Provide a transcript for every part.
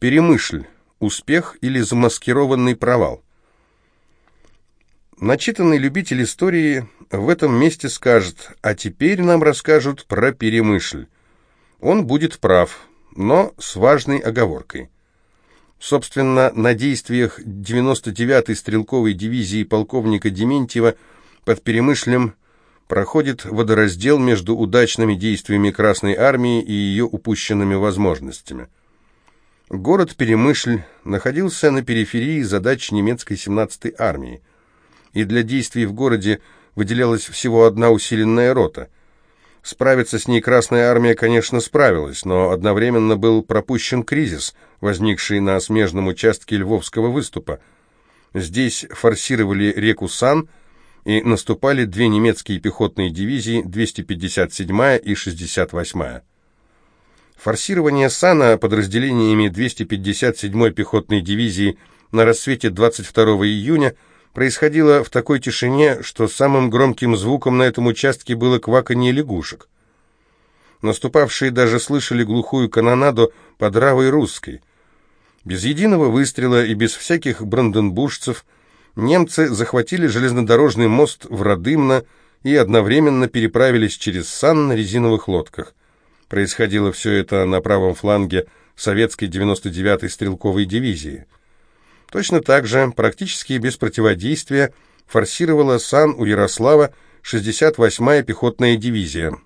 Перемышль. Успех или замаскированный провал? Начитанный любитель истории в этом месте скажет, а теперь нам расскажут про Перемышль. Он будет прав, но с важной оговоркой. Собственно, на действиях 99-й стрелковой дивизии полковника Дементьева под Перемышлем проходит водораздел между удачными действиями Красной Армии и ее упущенными возможностями. Город Перемышль находился на периферии задач немецкой 17-й армии, и для действий в городе выделялась всего одна усиленная рота. Справиться с ней Красная армия, конечно, справилась, но одновременно был пропущен кризис, возникший на смежном участке Львовского выступа. Здесь форсировали реку Сан – и наступали две немецкие пехотные дивизии, 257-я и 68-я. Форсирование Сана подразделениями 257-й пехотной дивизии на рассвете 22 июня происходило в такой тишине, что самым громким звуком на этом участке было кваканье лягушек. Наступавшие даже слышали глухую канонаду под Равой Русской. Без единого выстрела и без всяких бранденбуржцев – немцы захватили железнодорожный мост в Радымно и одновременно переправились через Сан на резиновых лодках. Происходило все это на правом фланге советской 99-й стрелковой дивизии. Точно так же, практически без противодействия, форсировала Сан у Ярослава 68-я пехотная дивизия.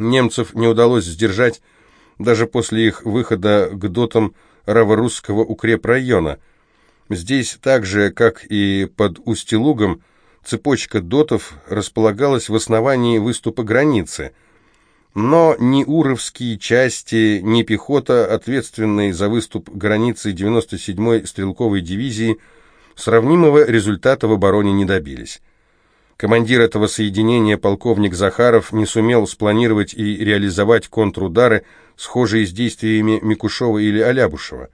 Немцев не удалось сдержать даже после их выхода к дотам Раворусского укрепрайона – Здесь, так же, как и под Устилугом, цепочка дотов располагалась в основании выступа границы. Но ни Уровские части, ни пехота, ответственные за выступ границы 97-й стрелковой дивизии, сравнимого результата в обороне не добились. Командир этого соединения, полковник Захаров, не сумел спланировать и реализовать контрудары, схожие с действиями Микушева или Алябушева.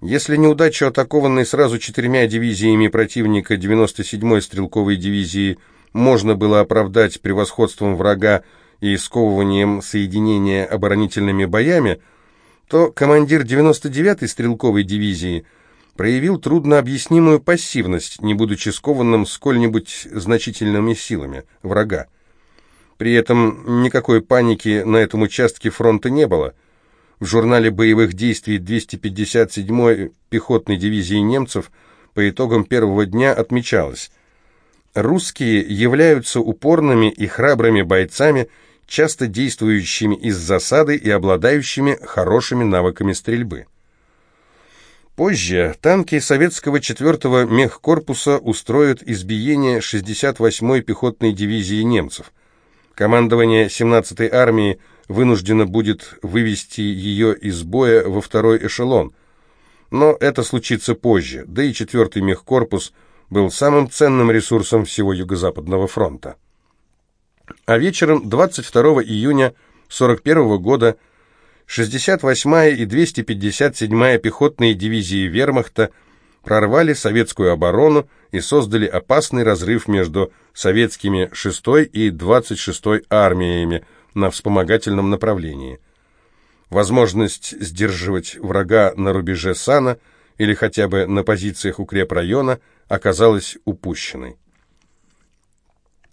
Если неудачу атакованной сразу четырьмя дивизиями противника 97-й стрелковой дивизии можно было оправдать превосходством врага и сковыванием соединения оборонительными боями, то командир 99-й стрелковой дивизии проявил труднообъяснимую пассивность, не будучи скованным сколь-нибудь значительными силами врага. При этом никакой паники на этом участке фронта не было – в журнале боевых действий 257-й пехотной дивизии немцев по итогам первого дня отмечалось «Русские являются упорными и храбрыми бойцами, часто действующими из засады и обладающими хорошими навыками стрельбы». Позже танки советского 4-го мехкорпуса устроят избиение 68-й пехотной дивизии немцев. Командование 17-й армии вынуждено будет вывести ее из боя во второй эшелон. Но это случится позже, да и 4-й мехкорпус был самым ценным ресурсом всего Юго-Западного фронта. А вечером 22 июня 41 года 68-я и 257-я пехотные дивизии вермахта прорвали советскую оборону и создали опасный разрыв между советскими 6-й и 26-й армиями, на вспомогательном направлении. Возможность сдерживать врага на рубеже Сана или хотя бы на позициях укрепрайона оказалась упущенной.